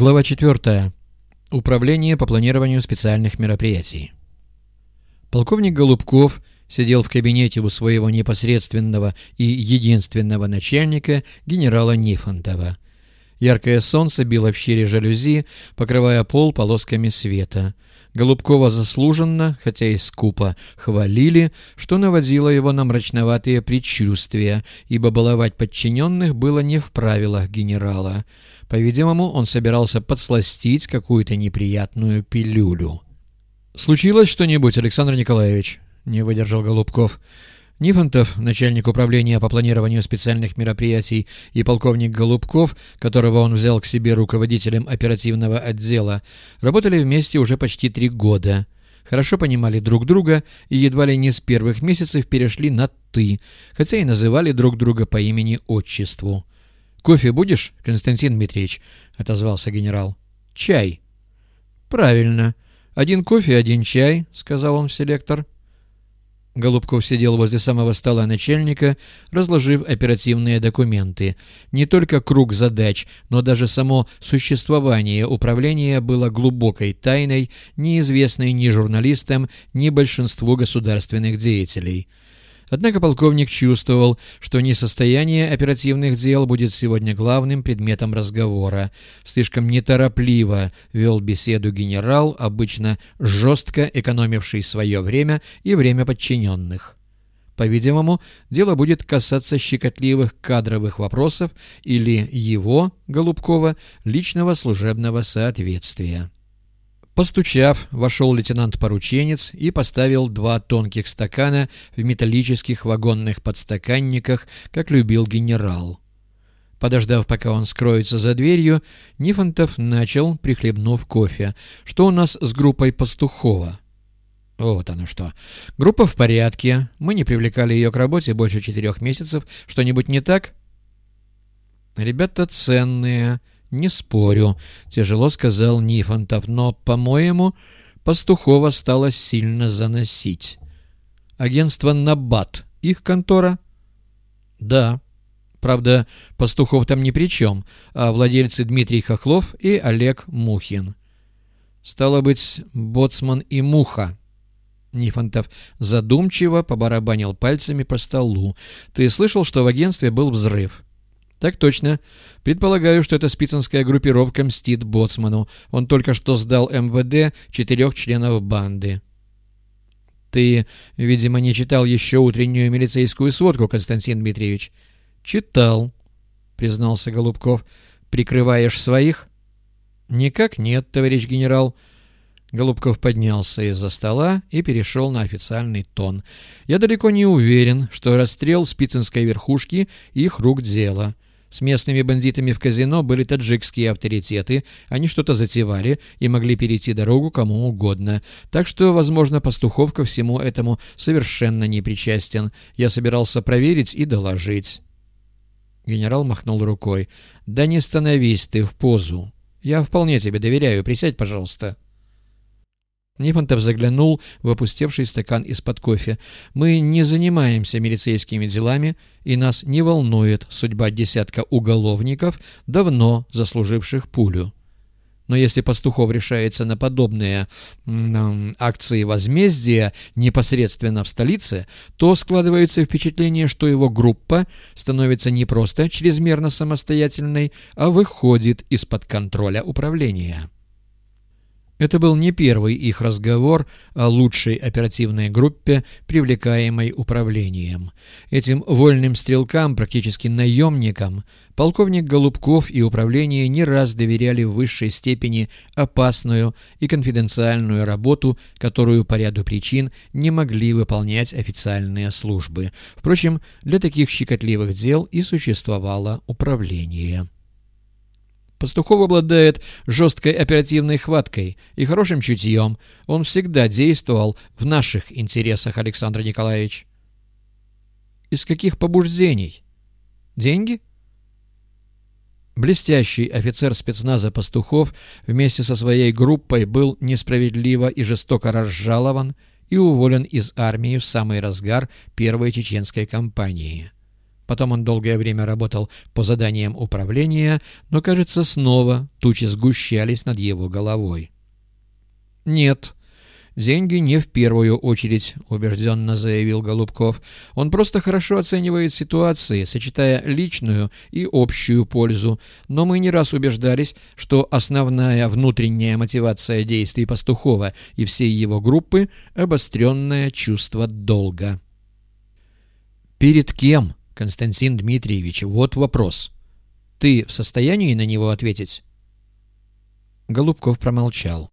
Глава 4. Управление по планированию специальных мероприятий. Полковник Голубков сидел в кабинете у своего непосредственного и единственного начальника генерала Нифонтова. Яркое солнце било в щели жалюзи, покрывая пол полосками света. Голубкова заслуженно, хотя и скупо, хвалили, что наводило его на мрачноватые предчувствия, ибо баловать подчиненных было не в правилах генерала. По-видимому, он собирался подсластить какую-то неприятную пилюлю. «Случилось что-нибудь, Александр Николаевич?» — не выдержал Голубков. Нифонтов, начальник управления по планированию специальных мероприятий, и полковник Голубков, которого он взял к себе руководителем оперативного отдела, работали вместе уже почти три года. Хорошо понимали друг друга и едва ли не с первых месяцев перешли на «ты», хотя и называли друг друга по имени-отчеству. «Кофе будешь, Константин Дмитриевич?» — отозвался генерал. «Чай». «Правильно. Один кофе, один чай», — сказал он в селектор. Голубков сидел возле самого стола начальника, разложив оперативные документы. Не только круг задач, но даже само существование управления было глубокой тайной, неизвестной ни журналистам, ни большинству государственных деятелей. Однако полковник чувствовал, что несостояние оперативных дел будет сегодня главным предметом разговора. Слишком неторопливо вел беседу генерал, обычно жестко экономивший свое время и время подчиненных. По-видимому, дело будет касаться щекотливых кадровых вопросов или его, Голубкова, личного служебного соответствия. Постучав, вошел лейтенант-порученец и поставил два тонких стакана в металлических вагонных подстаканниках, как любил генерал. Подождав, пока он скроется за дверью, Нифонтов начал, прихлебнув кофе. «Что у нас с группой Пастухова?» Вот оно что. Группа в порядке. Мы не привлекали ее к работе больше четырех месяцев. Что-нибудь не так? Ребята ценные. «Не спорю», — тяжело сказал Нифонтов, «но, по-моему, Пастухова стало сильно заносить». «Агентство «Набат» — их контора?» «Да». Правда, Пастухов там ни при чем, а владельцы Дмитрий Хохлов и Олег Мухин. «Стало быть, боцман и Муха». Нифонтов задумчиво побарабанил пальцами по столу. «Ты слышал, что в агентстве был взрыв?» «Так точно. Предполагаю, что эта спицинская группировка мстит Боцману. Он только что сдал МВД четырех членов банды». «Ты, видимо, не читал еще утреннюю милицейскую сводку, Константин Дмитриевич?» «Читал», — признался Голубков. «Прикрываешь своих?» «Никак нет, товарищ генерал». Голубков поднялся из-за стола и перешел на официальный тон. «Я далеко не уверен, что расстрел спицинской верхушки — их рук дело». С местными бандитами в казино были таджикские авторитеты, они что-то затевали и могли перейти дорогу кому угодно. Так что, возможно, Пастухов ко всему этому совершенно не причастен. Я собирался проверить и доложить. Генерал махнул рукой. «Да не становись ты в позу. Я вполне тебе доверяю. Присядь, пожалуйста». Нифонтов заглянул в опустевший стакан из-под кофе. «Мы не занимаемся милицейскими делами, и нас не волнует судьба десятка уголовников, давно заслуживших пулю. Но если Пастухов решается на подобные акции возмездия непосредственно в столице, то складывается впечатление, что его группа становится не просто чрезмерно самостоятельной, а выходит из-под контроля управления». Это был не первый их разговор о лучшей оперативной группе, привлекаемой управлением. Этим вольным стрелкам, практически наемникам, полковник Голубков и управление не раз доверяли в высшей степени опасную и конфиденциальную работу, которую по ряду причин не могли выполнять официальные службы. Впрочем, для таких щекотливых дел и существовало управление. Пастухов обладает жесткой оперативной хваткой и хорошим чутьем. Он всегда действовал в наших интересах, Александр Николаевич. Из каких побуждений? Деньги? Блестящий офицер спецназа Пастухов вместе со своей группой был несправедливо и жестоко разжалован и уволен из армии в самый разгар первой чеченской кампании. Потом он долгое время работал по заданиям управления, но, кажется, снова тучи сгущались над его головой. «Нет», «Деньги не в первую очередь», — убежденно заявил Голубков. «Он просто хорошо оценивает ситуации, сочетая личную и общую пользу. Но мы не раз убеждались, что основная внутренняя мотивация действий Пастухова и всей его группы — обостренное чувство долга». «Перед кем, Константин Дмитриевич? Вот вопрос. Ты в состоянии на него ответить?» Голубков промолчал.